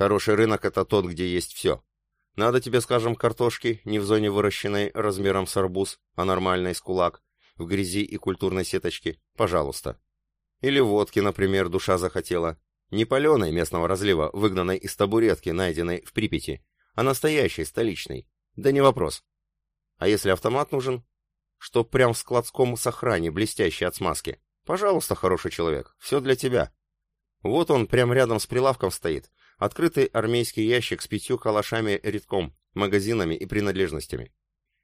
Хороший рынок — это тот, где есть все. Надо тебе, скажем, картошки, не в зоне выращенной размером с арбуз, а нормальной с кулак, в грязи и культурной сеточке, пожалуйста. Или водки, например, душа захотела. Не паленой местного разлива, выгнанной из табуретки, найденной в Припяти, а настоящей, столичной. Да не вопрос. А если автомат нужен? Чтоб прям в складском сохране, блестящий от смазки. Пожалуйста, хороший человек, все для тебя. Вот он прям рядом с прилавком стоит. Открытый армейский ящик с пятью калашами редком, магазинами и принадлежностями.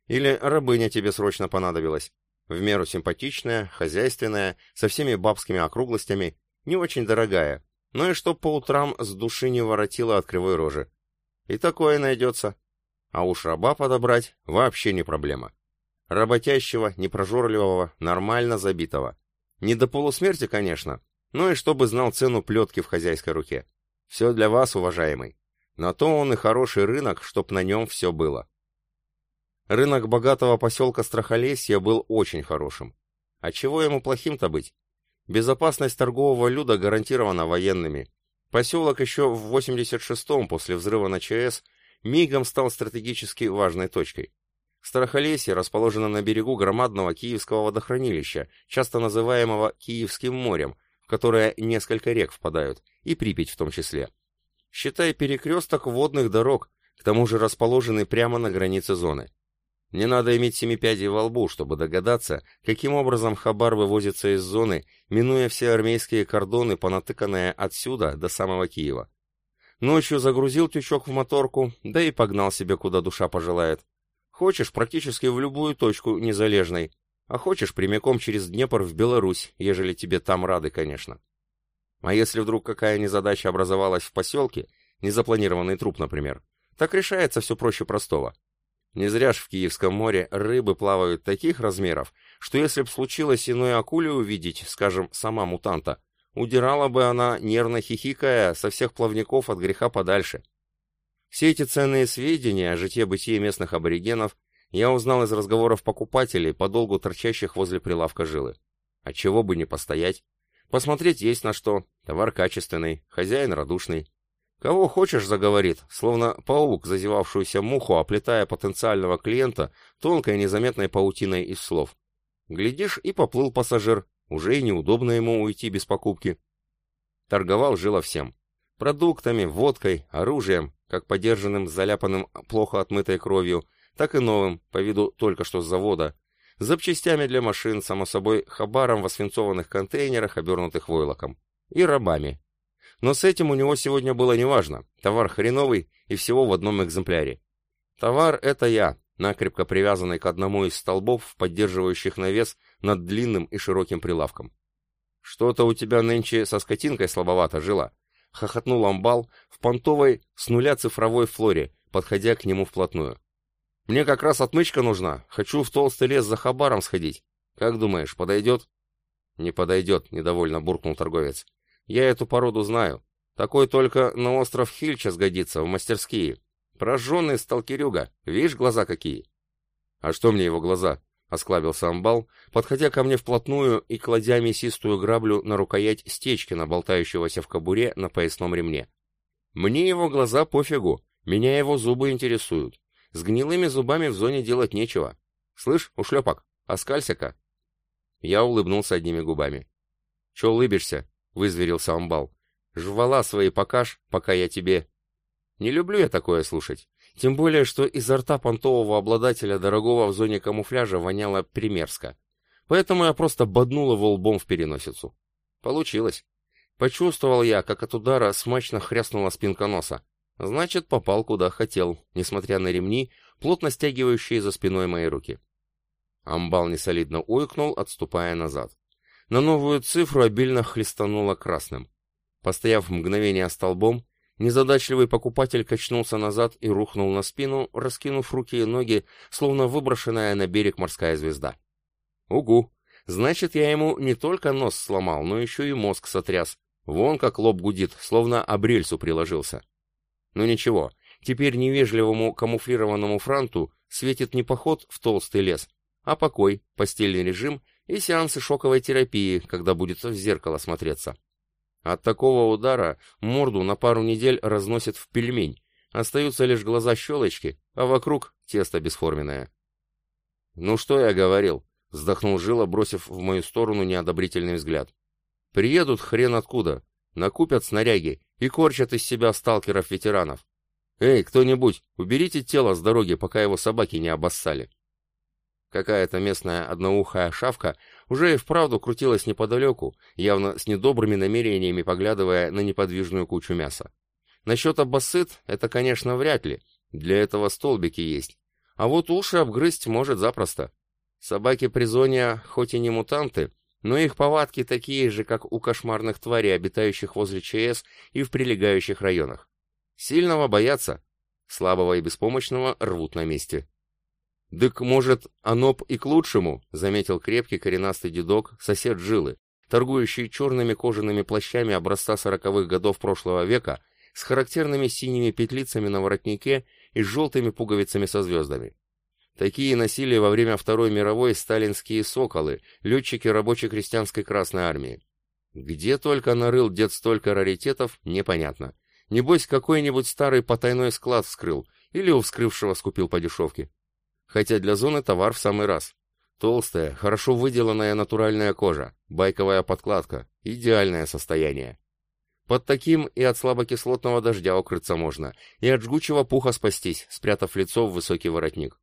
Или рабыня тебе срочно понадобилась. В меру симпатичная, хозяйственная, со всеми бабскими округлостями, не очень дорогая, но и чтоб по утрам с души не воротила от кривой рожи. И такое найдется. А уж раба подобрать вообще не проблема. Работящего, непрожорливого, нормально забитого. Не до полусмерти, конечно, но и чтобы знал цену плетки в хозяйской руке. Все для вас, уважаемый. На то он и хороший рынок, чтоб на нем все было. Рынок богатого поселка Страхолесья был очень хорошим. А чего ему плохим-то быть? Безопасность торгового люда гарантирована военными. Поселок еще в 86-м после взрыва на ЧС мигом стал стратегически важной точкой. Страхолесье расположено на берегу громадного Киевского водохранилища, часто называемого Киевским морем, в которое несколько рек впадают, и Припять в том числе. Считай перекресток водных дорог, к тому же расположенный прямо на границе зоны. Не надо иметь семи пядей во лбу, чтобы догадаться, каким образом Хабар вывозится из зоны, минуя все армейские кордоны, понатыканные отсюда до самого Киева. Ночью загрузил тючок в моторку, да и погнал себе куда душа пожелает. Хочешь практически в любую точку незалежной, а хочешь прямиком через Днепр в Беларусь, ежели тебе там рады, конечно. А если вдруг какая незадача образовалась в поселке, незапланированный труп, например, так решается все проще простого. Не зря ж в Киевском море рыбы плавают таких размеров, что если б случилось иной акуле увидеть, скажем, сама мутанта, удирала бы она, нервно хихикая, со всех плавников от греха подальше. Все эти ценные сведения о житье-бытие местных аборигенов я узнал из разговоров покупателей, подолгу торчащих возле прилавка жилы. А чего бы не постоять? Посмотреть есть на что, товар качественный, хозяин радушный. Кого хочешь, заговорит, словно паук, зазевавшуюся муху, оплетая потенциального клиента тонкой незаметной паутиной из слов. Глядишь, и поплыл пассажир, уже и неудобно ему уйти без покупки. Торговал жило всем. Продуктами, водкой, оружием, как подержанным, заляпанным плохо отмытой кровью, так и новым, по виду только что с завода, запчастями для машин, само собой, хабаром в освинцованных контейнерах, обернутых войлоком, и рабами, но с этим у него сегодня было неважно. Товар хреновый и всего в одном экземпляре. Товар — это я, накрепко привязанный к одному из столбов, поддерживающих навес над длинным и широким прилавком. «Что-то у тебя нынче со скотинкой слабовато жила», — хохотнул амбал в понтовой с нуля цифровой флоре, подходя к нему вплотную. «Мне как раз отмычка нужна. Хочу в толстый лес за хабаром сходить. Как думаешь, подойдет?» «Не подойдет», — недовольно буркнул торговец. Я эту породу знаю. Такой только на остров Хильча сгодится, в мастерские. Прожженный сталкерюга. Видишь, глаза какие? А что мне его глаза? Осклабился амбал, подходя ко мне вплотную и кладя мясистую граблю на рукоять Стечкина, болтающегося в кобуре на поясном ремне. Мне его глаза пофигу, меня его зубы интересуют. С гнилыми зубами в зоне делать нечего. Слышь, ушлепок, оскалься-ка. Я улыбнулся одними губами. Че улыбишься? вызверился амбал. «Жвала свои покаж, пока я тебе...» Не люблю я такое слушать. Тем более, что изо рта понтового обладателя дорогого в зоне камуфляжа воняло примерзко. Поэтому я просто боднул его лбом в переносицу. Получилось. Почувствовал я, как от удара смачно хряснула спинка носа. Значит, попал куда хотел, несмотря на ремни, плотно стягивающие за спиной мои руки. Амбал несолидно ойкнул, отступая назад. На новую цифру обильно хлестануло красным. Постояв мгновение столбом, незадачливый покупатель качнулся назад и рухнул на спину, раскинув руки и ноги, словно выброшенная на берег морская звезда. Угу! Значит, я ему не только нос сломал, но еще и мозг сотряс. Вон как лоб гудит, словно об рельсу приложился. Ну ничего, теперь невежливому камуфлированному франту светит не поход в толстый лес, а покой, постельный режим и сеансы шоковой терапии, когда будет в зеркало смотреться. От такого удара морду на пару недель разносит в пельмень, остаются лишь глаза-щелочки, а вокруг тесто бесформенное. «Ну что я говорил?» — вздохнул Жила, бросив в мою сторону неодобрительный взгляд. «Приедут хрен откуда, накупят снаряги и корчат из себя сталкеров-ветеранов. Эй, кто-нибудь, уберите тело с дороги, пока его собаки не обоссали». Какая-то местная одноухая шавка уже и вправду крутилась неподалеку, явно с недобрыми намерениями поглядывая на неподвижную кучу мяса. Насчет обоссыт — это, конечно, вряд ли. Для этого столбики есть. А вот уши обгрызть может запросто. Собаки Призония хоть и не мутанты, но их повадки такие же, как у кошмарных тварей, обитающих возле ЧС и в прилегающих районах. Сильного боятся, слабого и беспомощного рвут на месте. «Дык, может, оно б и к лучшему», — заметил крепкий коренастый дедок, сосед Жилы, торгующий черными кожаными плащами образца сороковых годов прошлого века с характерными синими петлицами на воротнике и желтыми пуговицами со звездами. Такие носили во время Второй мировой сталинские «Соколы», летчики рабочей крестьянской Красной Армии. Где только нарыл дед столько раритетов, непонятно. Небось, какой-нибудь старый потайной склад вскрыл, или у вскрывшего скупил по дешевке хотя для зоны товар в самый раз. Толстая, хорошо выделанная натуральная кожа, байковая подкладка, идеальное состояние. Под таким и от слабокислотного дождя укрыться можно, и от жгучего пуха спастись, спрятав лицо в высокий воротник.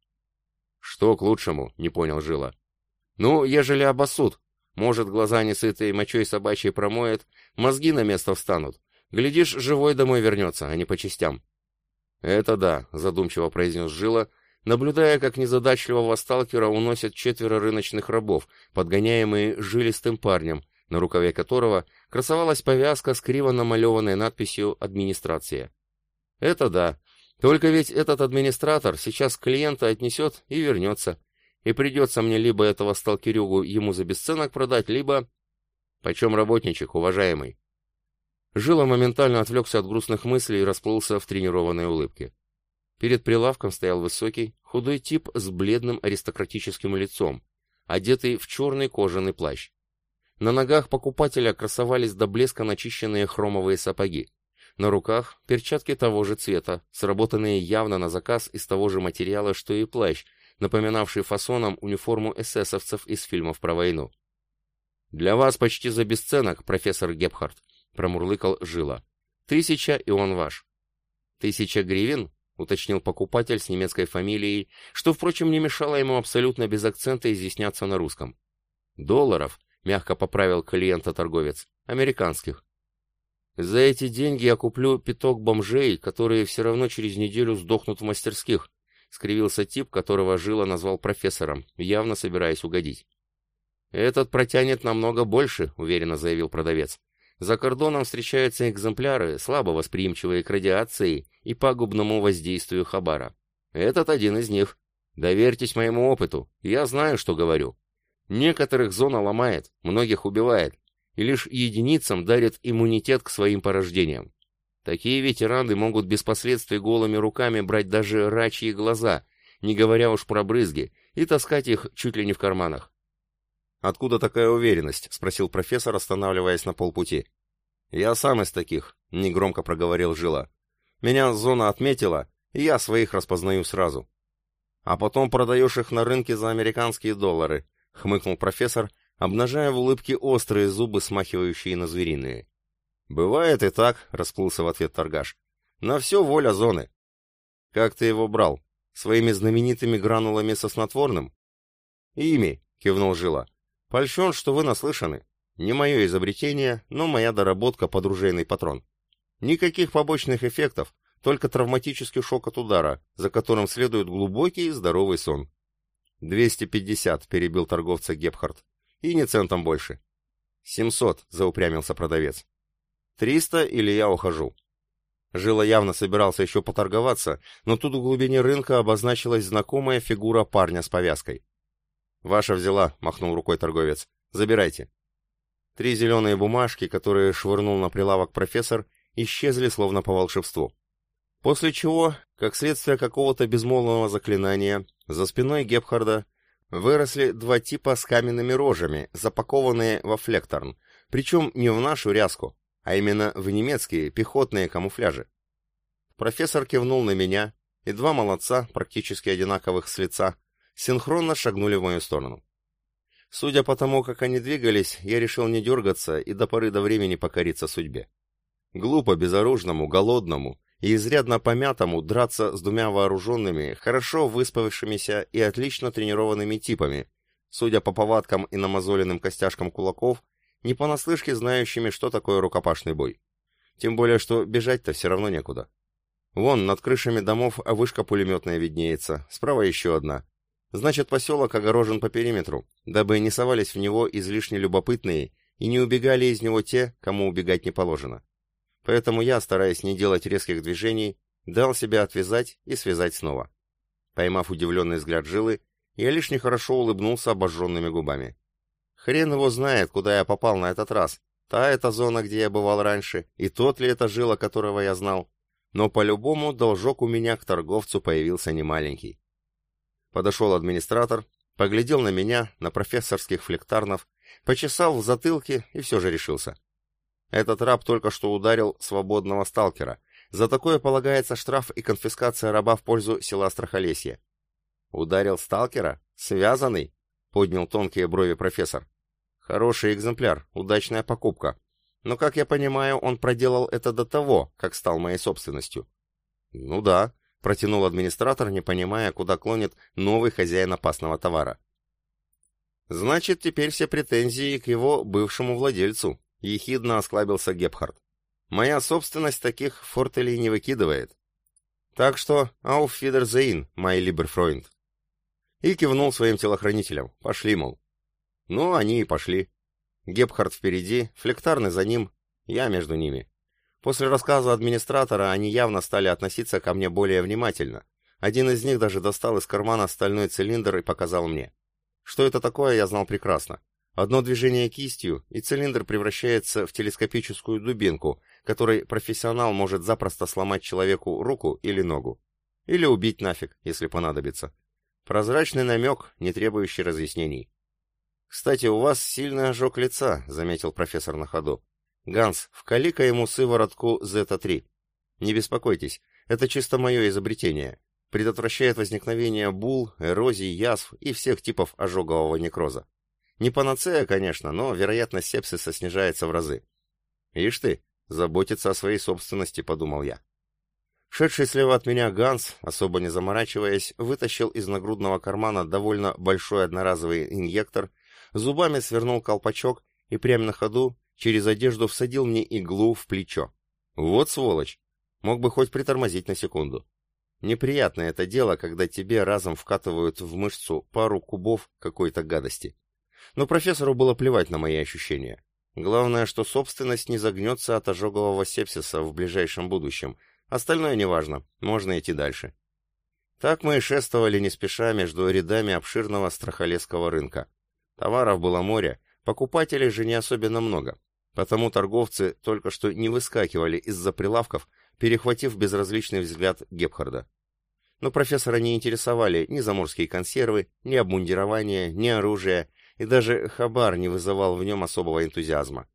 Что к лучшему, не понял Жила. Ну, ежели обоссут, может, глаза не сытые мочой собачьей промоет, мозги на место встанут. Глядишь, живой домой вернется, а не по частям. Это да, задумчиво произнес Жила, — наблюдая, как незадачливого сталкера уносят четверо рыночных рабов, подгоняемые жилистым парнем, на рукаве которого красовалась повязка с криво намалеванной надписью «Администрация». Это да. Только ведь этот администратор сейчас клиента отнесет и вернется. И придется мне либо этого сталкерюгу ему за бесценок продать, либо... Почем работничек, уважаемый? Жила моментально отвлекся от грустных мыслей и расплылся в тренированной улыбке. Перед прилавком стоял высокий, худой тип с бледным аристократическим лицом, одетый в черный кожаный плащ. На ногах покупателя красовались до блеска начищенные хромовые сапоги. На руках перчатки того же цвета, сработанные явно на заказ из того же материала, что и плащ, напоминавший фасоном униформу эсэсовцев из фильмов про войну. «Для вас почти за бесценок, профессор Гепхард», — промурлыкал Жила. «Тысяча, и он ваш». «Тысяча гривен?» — уточнил покупатель с немецкой фамилией, что, впрочем, не мешало ему абсолютно без акцента изъясняться на русском. «Долларов», — мягко поправил клиента торговец, — «американских». «За эти деньги я куплю пяток бомжей, которые все равно через неделю сдохнут в мастерских», — скривился тип, которого Жила назвал профессором, явно собираясь угодить. «Этот протянет намного больше», — уверенно заявил продавец. За кордоном встречаются экземпляры, слабо восприимчивые к радиации и пагубному воздействию хабара. Этот один из них. Доверьтесь моему опыту, я знаю, что говорю. Некоторых зона ломает, многих убивает, и лишь единицам дарит иммунитет к своим порождениям. Такие ветераны могут без последствий голыми руками брать даже рачьи глаза, не говоря уж про брызги, и таскать их чуть ли не в карманах. «Откуда такая уверенность?» — спросил профессор, останавливаясь на полпути. «Я сам из таких», — негромко проговорил Жила. «Меня зона отметила, и я своих распознаю сразу». «А потом продаешь их на рынке за американские доллары», — хмыкнул профессор, обнажая в улыбке острые зубы, смахивающие на звериные. «Бывает и так», — расплылся в ответ торгаш. «На все воля зоны». «Как ты его брал? Своими знаменитыми гранулами со снотворным?» «Ими», — кивнул Жила. Польщен, что вы наслышаны. Не мое изобретение, но моя доработка под ружейный патрон. Никаких побочных эффектов, только травматический шок от удара, за которым следует глубокий и здоровый сон. «Двести пятьдесят», — перебил торговца Гепхард. «И не центом больше». «Семьсот», — заупрямился продавец. «Триста или я ухожу». Жила явно собирался еще поторговаться, но тут в глубине рынка обозначилась знакомая фигура парня с повязкой. «Ваша взяла», — махнул рукой торговец. «Забирайте». Три зеленые бумажки, которые швырнул на прилавок профессор, исчезли словно по волшебству. После чего, как следствие какого-то безмолвного заклинания, за спиной Гепхарда выросли два типа с каменными рожами, запакованные во флекторн, причем не в нашу ряску, а именно в немецкие пехотные камуфляжи. Профессор кивнул на меня, и два молодца, практически одинаковых с лица, синхронно шагнули в мою сторону. Судя по тому, как они двигались, я решил не дергаться и до поры до времени покориться судьбе. Глупо безоружному, голодному и изрядно помятому драться с двумя вооруженными, хорошо выспавшимися и отлично тренированными типами, судя по повадкам и намазоленным костяшкам кулаков, не понаслышке знающими, что такое рукопашный бой. Тем более, что бежать-то все равно некуда. Вон, над крышами домов вышка пулеметная виднеется, справа еще одна. Значит, поселок огорожен по периметру, дабы не совались в него излишне любопытные и не убегали из него те, кому убегать не положено. Поэтому я, стараясь не делать резких движений, дал себя отвязать и связать снова. Поймав удивленный взгляд жилы, я лишь нехорошо улыбнулся обожженными губами. Хрен его знает, куда я попал на этот раз. Та это зона, где я бывал раньше, и тот ли это жила, которого я знал. Но по-любому должок у меня к торговцу появился немаленький. Подошел администратор, поглядел на меня, на профессорских флектарнов, почесал в затылке и все же решился. Этот раб только что ударил свободного сталкера. За такое полагается штраф и конфискация раба в пользу села Страхолесье. «Ударил сталкера? Связанный?» — поднял тонкие брови профессор. «Хороший экземпляр, удачная покупка. Но, как я понимаю, он проделал это до того, как стал моей собственностью. Ну да, протянул администратор, не понимая, куда клонит новый хозяин опасного товара. Значит, теперь все претензии к его бывшему владельцу, ехидно осклабился Гепхард. Моя собственность таких фортелей не выкидывает. Так что, auf Wiedersehen, мой либерфройнд. И кивнул своим телохранителям. Пошли, мол. Ну, они и пошли. Гепхард впереди, Флектарный за ним, я между ними. После рассказа администратора они явно стали относиться ко мне более внимательно. Один из них даже достал из кармана стальной цилиндр и показал мне. Что это такое, я знал прекрасно. Одно движение кистью, и цилиндр превращается в телескопическую дубинку, которой профессионал может запросто сломать человеку руку или ногу. Или убить нафиг, если понадобится. Прозрачный намек, не требующий разъяснений. «Кстати, у вас сильный ожог лица», — заметил профессор на ходу. «Ганс, вкали-ка ему сыворотку Зета-3. Не беспокойтесь, это чисто мое изобретение. Предотвращает возникновение бул, эрозий, язв и всех типов ожогового некроза. Не панацея, конечно, но вероятность сепсиса снижается в разы. Ишь ты, заботится о своей собственности, подумал я. Шедший слева от меня Ганс, особо не заморачиваясь, вытащил из нагрудного кармана довольно большой одноразовый инъектор зубами свернул колпачок и прямо на ходу через одежду всадил мне иглу в плечо. Вот сволочь! Мог бы хоть притормозить на секунду. Неприятное это дело, когда тебе разом вкатывают в мышцу пару кубов какой-то гадости. Но профессору было плевать на мои ощущения. Главное, что собственность не загнется от ожогового сепсиса в ближайшем будущем. Остальное неважно, можно идти дальше. Так мы и шествовали не спеша между рядами обширного страхолесского рынка. Товаров было море, покупателей же не особенно много, потому торговцы только что не выскакивали из-за прилавков, перехватив безразличный взгляд Гепхарда. Но профессора не интересовали ни заморские консервы, ни обмундирование, ни оружие, и даже хабар не вызывал в нем особого энтузиазма.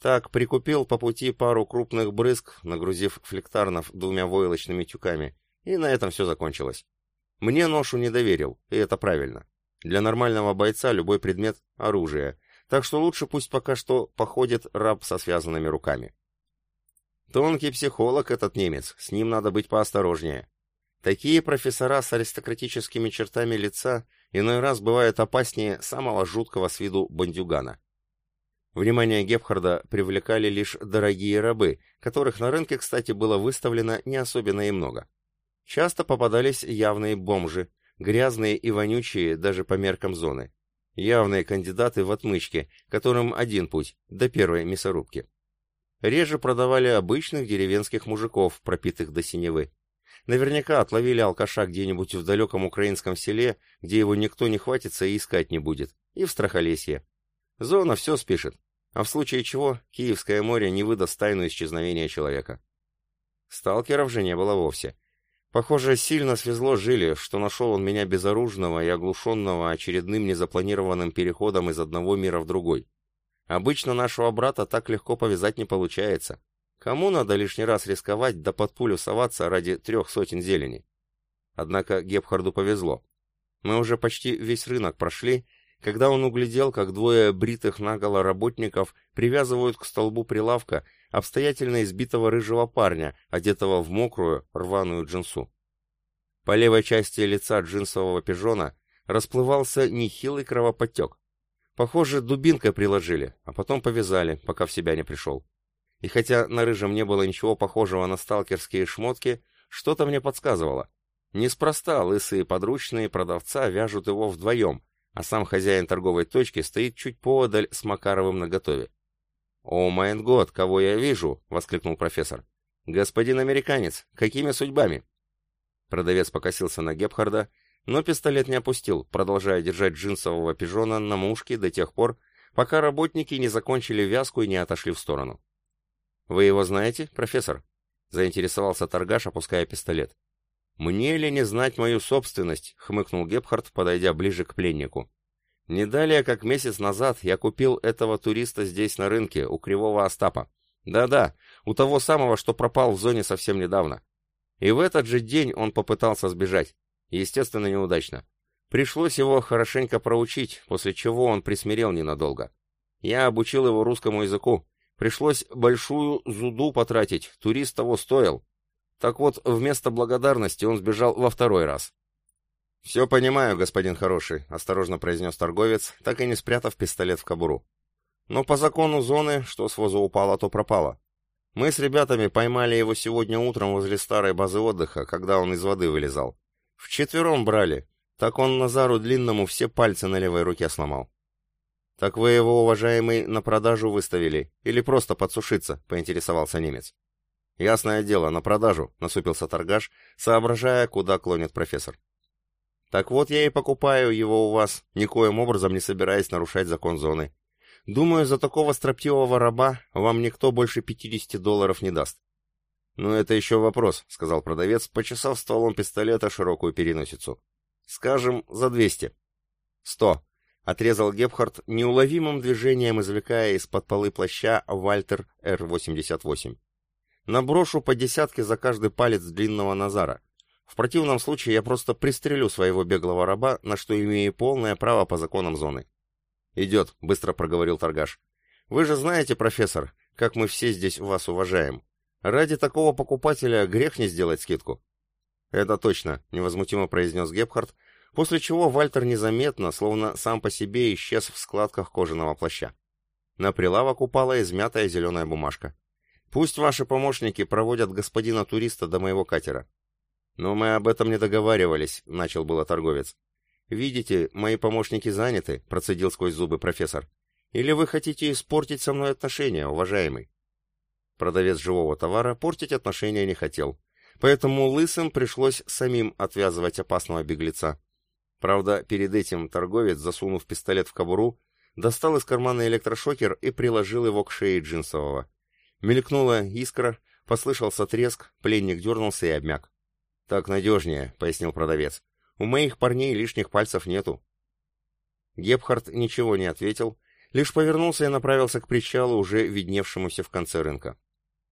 Так, прикупил по пути пару крупных брызг, нагрузив флектарнов двумя войлочными тюками, и на этом все закончилось. Мне ношу не доверил, и это правильно. Для нормального бойца любой предмет — оружие, так что лучше пусть пока что походит раб со связанными руками. Тонкий психолог этот немец, с ним надо быть поосторожнее. Такие профессора с аристократическими чертами лица иной раз бывают опаснее самого жуткого с виду бандюгана. Внимание Гепхарда привлекали лишь дорогие рабы, которых на рынке, кстати, было выставлено не особенно и много. Часто попадались явные бомжи, грязные и вонючие даже по меркам зоны. Явные кандидаты в отмычки, которым один путь, до первой мясорубки. Реже продавали обычных деревенских мужиков, пропитых до синевы. Наверняка отловили алкаша где-нибудь в далеком украинском селе, где его никто не хватится и искать не будет, и в Страхолесье. Зона все спишет, а в случае чего Киевское море не выдаст тайну исчезновения человека. Сталкеров же не было вовсе. Похоже, сильно свезло жили, что нашел он меня безоружного и оглушенного очередным незапланированным переходом из одного мира в другой. Обычно нашего брата так легко повязать не получается. Кому надо лишний раз рисковать да под пулю соваться ради трех сотен зелени? Однако Гепхарду повезло. Мы уже почти весь рынок прошли, когда он углядел, как двое бритых наголо работников привязывают к столбу прилавка обстоятельно избитого рыжего парня, одетого в мокрую, рваную джинсу. По левой части лица джинсового пижона расплывался нехилый кровоподтек. Похоже, дубинкой приложили, а потом повязали, пока в себя не пришел. И хотя на рыжем не было ничего похожего на сталкерские шмотки, что-то мне подсказывало. Неспроста лысые подручные продавца вяжут его вдвоем, а сам хозяин торговой точки стоит чуть поодаль с Макаровым наготове. «О, майн год, кого я вижу!» — воскликнул профессор. «Господин американец, какими судьбами?» Продавец покосился на Гепхарда, но пистолет не опустил, продолжая держать джинсового пижона на мушке до тех пор, пока работники не закончили вязку и не отошли в сторону. «Вы его знаете, профессор?» — заинтересовался торгаш, опуская пистолет. «Мне ли не знать мою собственность?» — хмыкнул Гепхард, подойдя ближе к пленнику. «Не далее, как месяц назад, я купил этого туриста здесь на рынке, у Кривого Остапа. Да-да, у того самого, что пропал в зоне совсем недавно. И в этот же день он попытался сбежать. Естественно, неудачно. Пришлось его хорошенько проучить, после чего он присмирел ненадолго. Я обучил его русскому языку. Пришлось большую зуду потратить, турист того стоил. Так вот, вместо благодарности он сбежал во второй раз. «Все понимаю, господин хороший», — осторожно произнес торговец, так и не спрятав пистолет в кобуру. «Но по закону зоны, что с воза упало, то пропало. Мы с ребятами поймали его сегодня утром возле старой базы отдыха, когда он из воды вылезал. Вчетвером брали. Так он Назару Длинному все пальцы на левой руке сломал. «Так вы его, уважаемый, на продажу выставили? Или просто подсушиться?» — поинтересовался немец. «Ясное дело, на продажу», — насупился торгаш, соображая, куда клонит профессор. «Так вот я и покупаю его у вас, никоим образом не собираясь нарушать закон зоны. Думаю, за такого строптивого раба вам никто больше 50 долларов не даст. «Ну, это еще вопрос», — сказал продавец, почесав стволом пистолета широкую переносицу. «Скажем, за двести». «Сто», — отрезал Гепхард, неуловимым движением извлекая из-под полы плаща Вальтер Р-88. «Наброшу по десятке за каждый палец длинного Назара. В противном случае я просто пристрелю своего беглого раба, на что имею полное право по законам зоны». «Идет», — быстро проговорил торгаш. «Вы же знаете, профессор, как мы все здесь вас уважаем. Ради такого покупателя грех не сделать скидку». «Это точно», — невозмутимо произнес Гепхард, после чего Вальтер незаметно, словно сам по себе, исчез в складках кожаного плаща. На прилавок упала измятая зеленая бумажка. «Пусть ваши помощники проводят господина туриста до моего катера». «Но мы об этом не договаривались», — начал было торговец. «Видите, мои помощники заняты», — процедил сквозь зубы профессор. «Или вы хотите испортить со мной отношения, уважаемый?» Продавец живого товара портить отношения не хотел, поэтому лысым пришлось самим отвязывать опасного беглеца. Правда, перед этим торговец, засунув пистолет в кобуру, достал из кармана электрошокер и приложил его к шее джинсового. Мелькнула искра, послышался треск, пленник дернулся и обмяк. «Так надежнее», — пояснил продавец. У моих парней лишних пальцев нету. Гепхард ничего не ответил, лишь повернулся и направился к причалу, уже видневшемуся в конце рынка.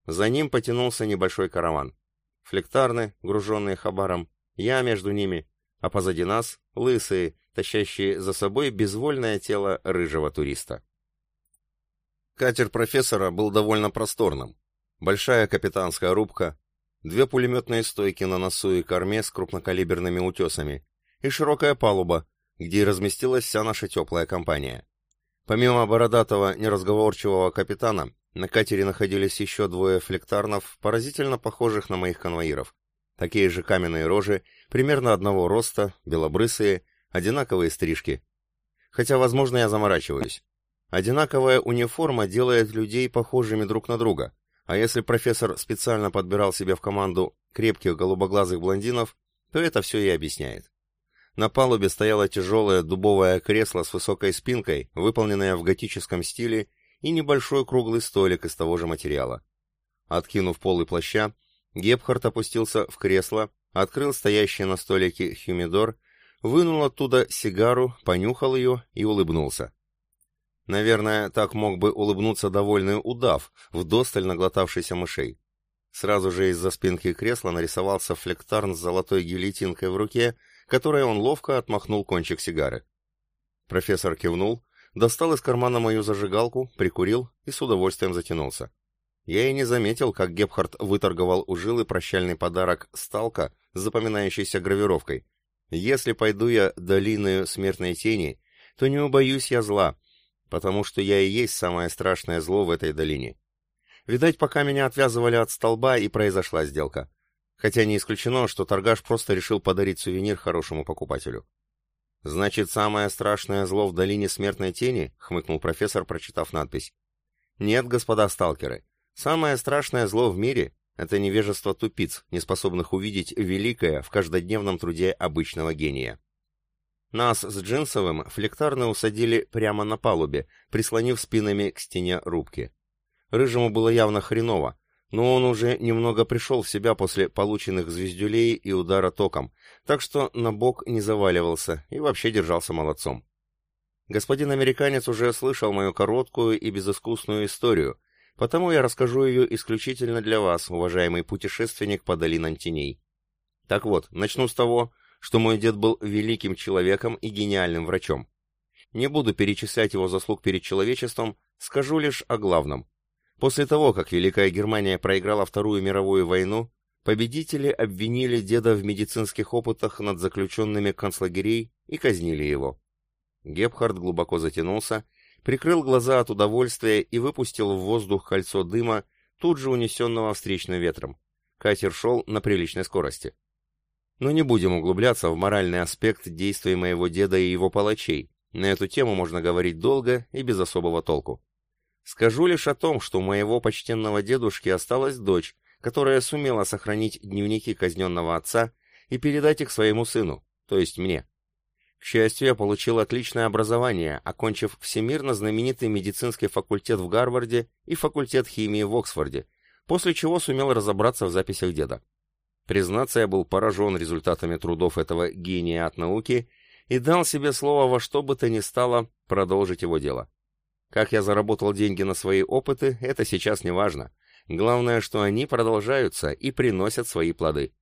За ним потянулся небольшой караван. Флектарны, груженные хабаром, я между ними, а позади нас — лысые, тащащие за собой безвольное тело рыжего туриста. Катер профессора был довольно просторным. Большая капитанская рубка, две пулеметные стойки на носу и корме с крупнокалиберными утесами и широкая палуба, где разместилась вся наша теплая компания. Помимо бородатого неразговорчивого капитана, на катере находились еще двое флектарнов, поразительно похожих на моих конвоиров. Такие же каменные рожи, примерно одного роста, белобрысые, одинаковые стрижки. Хотя, возможно, я заморачиваюсь. Одинаковая униформа делает людей похожими друг на друга, а если профессор специально подбирал себе в команду крепких голубоглазых блондинов, то это все и объясняет. На палубе стояло тяжелое дубовое кресло с высокой спинкой, выполненное в готическом стиле, и небольшой круглый столик из того же материала. Откинув полы плаща, Гепхард опустился в кресло, открыл стоящий на столике хюмидор, вынул оттуда сигару, понюхал ее и улыбнулся. Наверное, так мог бы улыбнуться довольный удав, вдосталь наглотавшийся мышей. Сразу же из-за спинки кресла нарисовался флектарн с золотой гильотинкой в руке, которой он ловко отмахнул кончик сигары. Профессор кивнул, достал из кармана мою зажигалку, прикурил и с удовольствием затянулся. Я и не заметил, как Гепхард выторговал у жилы прощальный подарок «Сталка» с запоминающейся гравировкой. «Если пойду я долиною смертной тени, то не убоюсь я зла, потому что я и есть самое страшное зло в этой долине. Видать, пока меня отвязывали от столба, и произошла сделка. Хотя не исключено, что торгаш просто решил подарить сувенир хорошему покупателю. «Значит, самое страшное зло в долине смертной тени?» — хмыкнул профессор, прочитав надпись. «Нет, господа сталкеры. Самое страшное зло в мире — это невежество тупиц, неспособных увидеть великое в каждодневном труде обычного гения». Нас с Джинсовым флектарно усадили прямо на палубе, прислонив спинами к стене рубки. Рыжему было явно хреново, но он уже немного пришел в себя после полученных звездюлей и удара током, так что на бок не заваливался и вообще держался молодцом. Господин американец уже слышал мою короткую и безыскусную историю, потому я расскажу ее исключительно для вас, уважаемый путешественник по долинам теней. Так вот, начну с того, что мой дед был великим человеком и гениальным врачом. Не буду перечислять его заслуг перед человечеством, скажу лишь о главном. После того, как Великая Германия проиграла Вторую мировую войну, победители обвинили деда в медицинских опытах над заключенными концлагерей и казнили его. Гепхард глубоко затянулся, прикрыл глаза от удовольствия и выпустил в воздух кольцо дыма, тут же унесенного встречным ветром. Катер шел на приличной скорости. Но не будем углубляться в моральный аспект действий моего деда и его палачей. На эту тему можно говорить долго и без особого толку. Скажу лишь о том, что у моего почтенного дедушки осталась дочь, которая сумела сохранить дневники казненного отца и передать их своему сыну, то есть мне. К счастью, я получил отличное образование, окончив всемирно знаменитый медицинский факультет в Гарварде и факультет химии в Оксфорде, после чего сумел разобраться в записях деда. Признаться, я был поражен результатами трудов этого гения от науки и дал себе слово во что бы то ни стало продолжить его дело. Как я заработал деньги на свои опыты, это сейчас не важно. Главное, что они продолжаются и приносят свои плоды.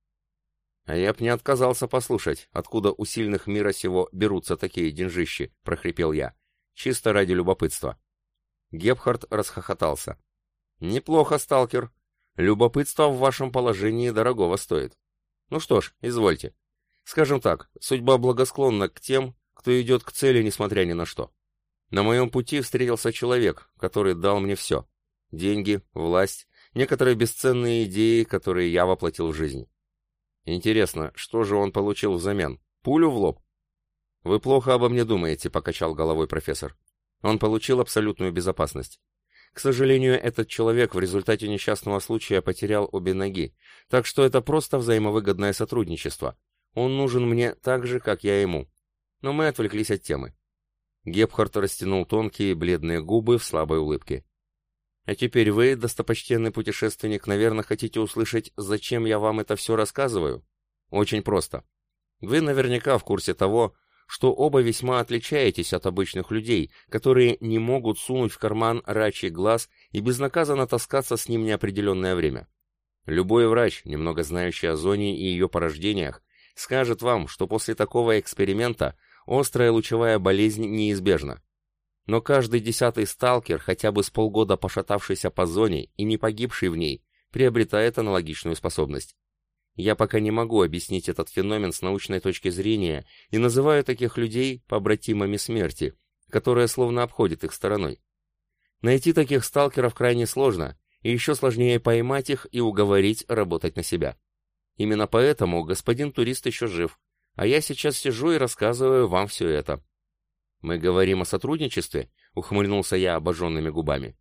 А я б не отказался послушать, откуда у сильных мира сего берутся такие деньжищи, прохрипел я. Чисто ради любопытства. Гепхард расхохотался. Неплохо, сталкер. Любопытство в вашем положении дорогого стоит. Ну что ж, извольте. Скажем так, судьба благосклонна к тем, кто идет к цели, несмотря ни на что. На моем пути встретился человек, который дал мне все. Деньги, власть, некоторые бесценные идеи, которые я воплотил в жизнь. Интересно, что же он получил взамен? Пулю в лоб? Вы плохо обо мне думаете, покачал головой профессор. Он получил абсолютную безопасность. К сожалению, этот человек в результате несчастного случая потерял обе ноги, так что это просто взаимовыгодное сотрудничество. Он нужен мне так же, как я ему. Но мы отвлеклись от темы. Гепхард растянул тонкие бледные губы в слабой улыбке. «А теперь вы, достопочтенный путешественник, наверное, хотите услышать, зачем я вам это все рассказываю? Очень просто. Вы наверняка в курсе того, что оба весьма отличаетесь от обычных людей, которые не могут сунуть в карман рачий глаз и безнаказанно таскаться с ним неопределенное время. Любой врач, немного знающий о зоне и ее порождениях, скажет вам, что после такого эксперимента острая лучевая болезнь неизбежна. Но каждый десятый сталкер, хотя бы с полгода пошатавшийся по зоне и не погибший в ней, приобретает аналогичную способность. Я пока не могу объяснить этот феномен с научной точки зрения и называю таких людей побратимами смерти, которая словно обходит их стороной. Найти таких сталкеров крайне сложно, и еще сложнее поймать их и уговорить работать на себя. Именно поэтому господин турист еще жив, а я сейчас сижу и рассказываю вам все это. Мы говорим о сотрудничестве, ухмыльнулся я обожженными губами.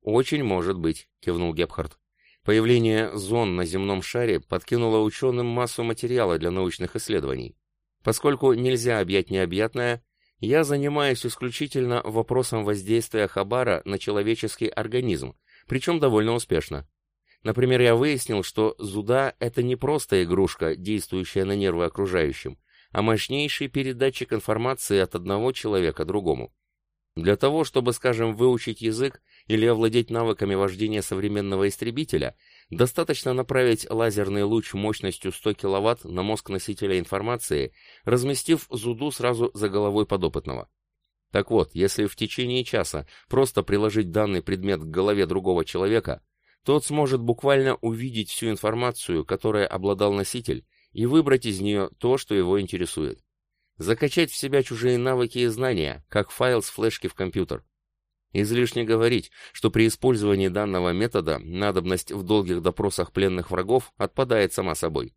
Очень может быть, кивнул Гепхард. Появление зон на земном шаре подкинуло ученым массу материала для научных исследований. Поскольку нельзя объять необъятное, я занимаюсь исключительно вопросом воздействия Хабара на человеческий организм, причем довольно успешно. Например, я выяснил, что зуда — это не просто игрушка, действующая на нервы окружающим, а мощнейший передатчик информации от одного человека другому. Для того, чтобы, скажем, выучить язык или овладеть навыками вождения современного истребителя, достаточно направить лазерный луч мощностью 100 кВт на мозг носителя информации, разместив зуду сразу за головой подопытного. Так вот, если в течение часа просто приложить данный предмет к голове другого человека, тот сможет буквально увидеть всю информацию, которой обладал носитель, и выбрать из нее то, что его интересует закачать в себя чужие навыки и знания, как файл с флешки в компьютер. Излишне говорить, что при использовании данного метода надобность в долгих допросах пленных врагов отпадает сама собой.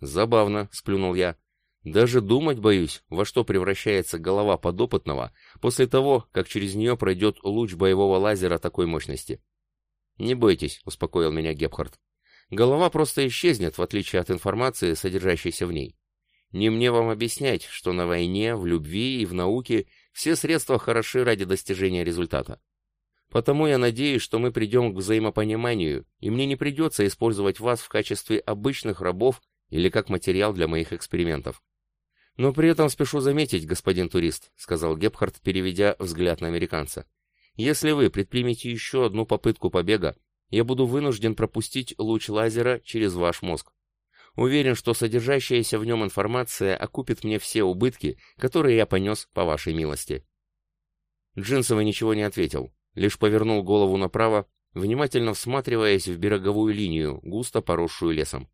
«Забавно», — сплюнул я. «Даже думать боюсь, во что превращается голова подопытного после того, как через нее пройдет луч боевого лазера такой мощности». «Не бойтесь», — успокоил меня Гепхард. «Голова просто исчезнет, в отличие от информации, содержащейся в ней. Не мне вам объяснять, что на войне, в любви и в науке все средства хороши ради достижения результата. Потому я надеюсь, что мы придем к взаимопониманию, и мне не придется использовать вас в качестве обычных рабов или как материал для моих экспериментов. Но при этом спешу заметить, господин турист, сказал Гепхард, переведя взгляд на американца. Если вы предпримете еще одну попытку побега, я буду вынужден пропустить луч лазера через ваш мозг. Уверен, что содержащаяся в нем информация окупит мне все убытки, которые я понес по вашей милости. Джинсовый ничего не ответил, лишь повернул голову направо, внимательно всматриваясь в береговую линию, густо поросшую лесом.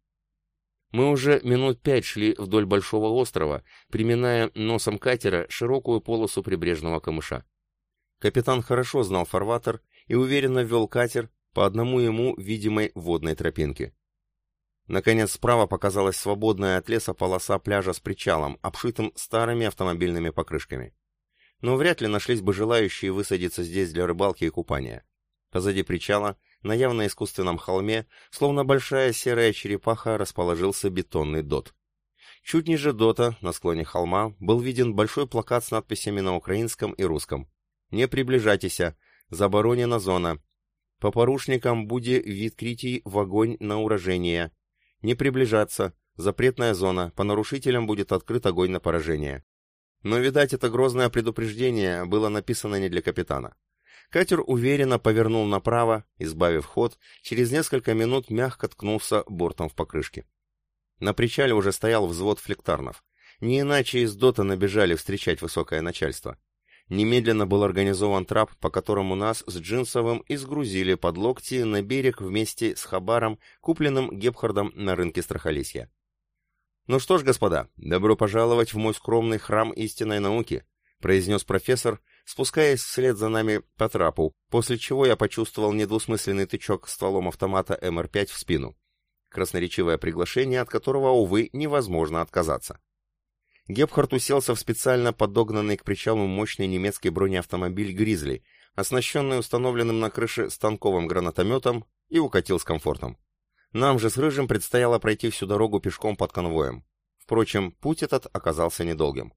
Мы уже минут пять шли вдоль большого острова, приминая носом катера широкую полосу прибрежного камыша. Капитан хорошо знал фарватер и уверенно вел катер по одному ему видимой водной тропинке. Наконец справа показалась свободная от леса полоса пляжа с причалом, обшитым старыми автомобильными покрышками. Но вряд ли нашлись бы желающие высадиться здесь для рыбалки и купания. Позади причала, на явно искусственном холме, словно большая серая черепаха, расположился бетонный дот. Чуть ниже дота, на склоне холма, был виден большой плакат с надписями на украинском и русском. «Не приближайтесь, заборонена зона. По порушникам буде відкритий в огонь на уражение. Не приближаться. Запретная зона. По нарушителям будет открыт огонь на поражение. Но, видать, это грозное предупреждение было написано не для капитана. Катер уверенно повернул направо, избавив ход, через несколько минут мягко ткнулся бортом в покрышке. На причале уже стоял взвод флектарнов. Не иначе из дота набежали встречать высокое начальство. Немедленно был организован трап, по которому нас с Джинсовым изгрузили под локти на берег вместе с хабаром, купленным Гепхардом на рынке Страхолесья. «Ну что ж, господа, добро пожаловать в мой скромный храм истинной науки», произнес профессор, спускаясь вслед за нами по трапу, после чего я почувствовал недвусмысленный тычок стволом автомата МР-5 в спину. Красноречивое приглашение, от которого, увы, невозможно отказаться. Гепхард уселся в специально подогнанный к причалу мощный немецкий бронеавтомобиль «Гризли», оснащенный установленным на крыше станковым гранатометом, и укатил с комфортом. Нам же с Рыжим предстояло пройти всю дорогу пешком под конвоем. Впрочем, путь этот оказался недолгим.